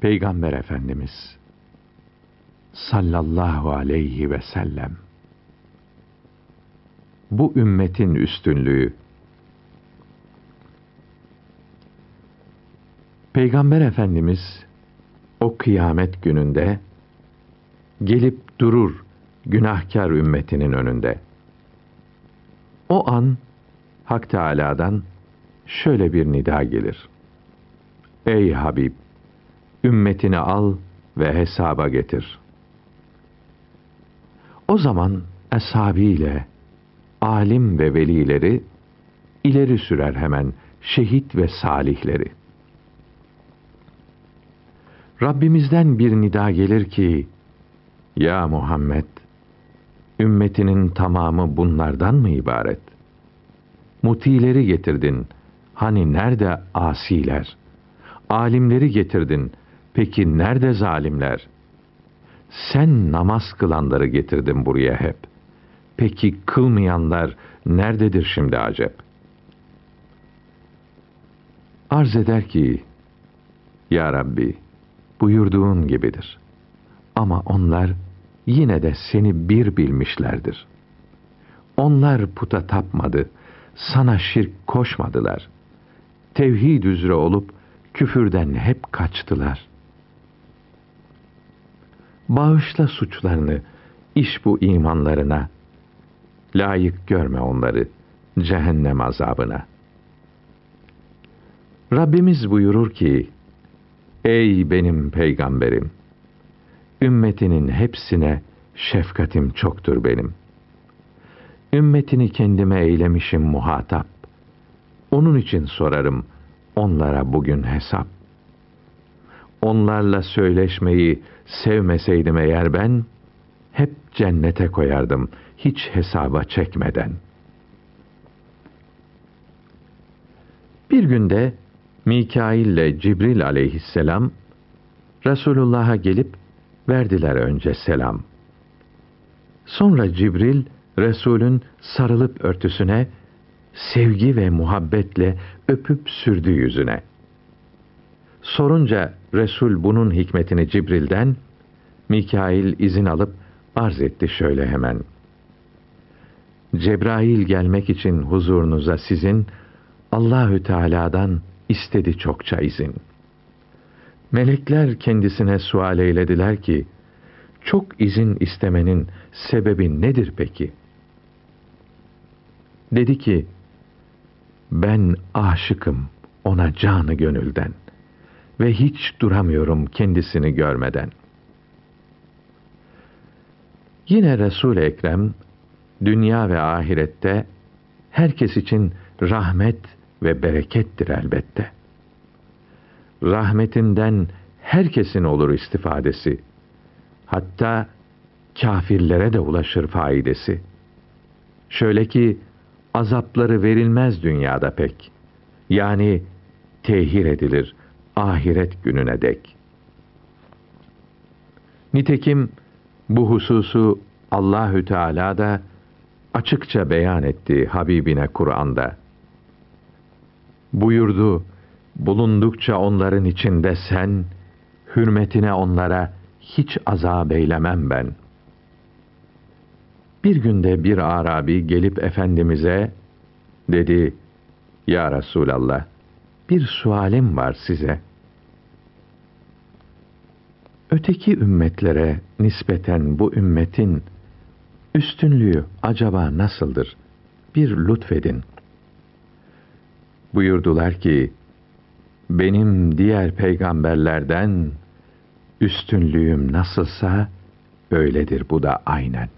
Peygamber Efendimiz sallallahu aleyhi ve sellem bu ümmetin üstünlüğü Peygamber Efendimiz o kıyamet gününde gelip durur günahkar ümmetinin önünde. O an Hak Teâlâ'dan şöyle bir nida gelir. Ey Habib! Ümmetini al ve hesaba getir. O zaman eshabiyle, alim ve velileri ileri sürer hemen şehit ve salihleri. Rabbimizden bir nida gelir ki, Ya Muhammed, ümmetinin tamamı bunlardan mı ibaret? Mutileri getirdin, hani nerede asiler? Alimleri getirdin, peki nerede zalimler? Sen namaz kılanları getirdin buraya hep. Peki kılmayanlar nerededir şimdi acep? Arz eder ki, Ya Rabbi, buyurduğun gibidir. Ama onlar yine de seni bir bilmişlerdir. Onlar puta tapmadı, sana şirk koşmadılar. Tevhid üzere olup küfürden hep kaçtılar. Bağışla suçlarını, iş bu imanlarına. Layık görme onları cehennem azabına. Rabbimiz buyurur ki, Ey benim peygamberim! Ümmetinin hepsine şefkatim çoktur benim. Ümmetini kendime eylemişim muhatap. Onun için sorarım onlara bugün hesap. Onlarla söyleşmeyi sevmeseydim eğer ben, hep cennete koyardım hiç hesaba çekmeden. Bir günde Mikail ile Cibril aleyhisselam Resulullah'a gelip verdiler önce selam. Sonra Cibril Resulün sarılıp örtüsüne sevgi ve muhabbetle öpüp sürdü yüzüne. Sorunca Resul bunun hikmetini Cibril'den, Mikail izin alıp arz etti şöyle hemen. Cebrail gelmek için huzurunuza sizin Allahü Teala'dan istedi çokça izin. Melekler kendisine sual eylediler ki, çok izin istemenin sebebi nedir peki? Dedi ki, ben aşıkım ona canı gönülden ve hiç duramıyorum kendisini görmeden. Yine Resul Ekrem dünya ve ahirette herkes için rahmet ve berekettir elbette. Rahmetinden herkesin olur istifadesi. Hatta kafirlere de ulaşır faidesi. Şöyle ki azapları verilmez dünyada pek. Yani tehir edilir ahiret gününe dek. Nitekim bu hususu Allahü Teala da açıkça beyan etti Habibine Kur'an'da. Buyurdu, bulundukça onların içinde sen, hürmetine onlara hiç azap eylemem ben. Bir günde bir Arabi gelip Efendimiz'e, dedi, Ya Resulallah, bir sualim var size. Öteki ümmetlere nispeten bu ümmetin üstünlüğü acaba nasıldır? Bir lütfedin. Buyurdular ki, benim diğer peygamberlerden üstünlüğüm nasılsa öyledir bu da aynen.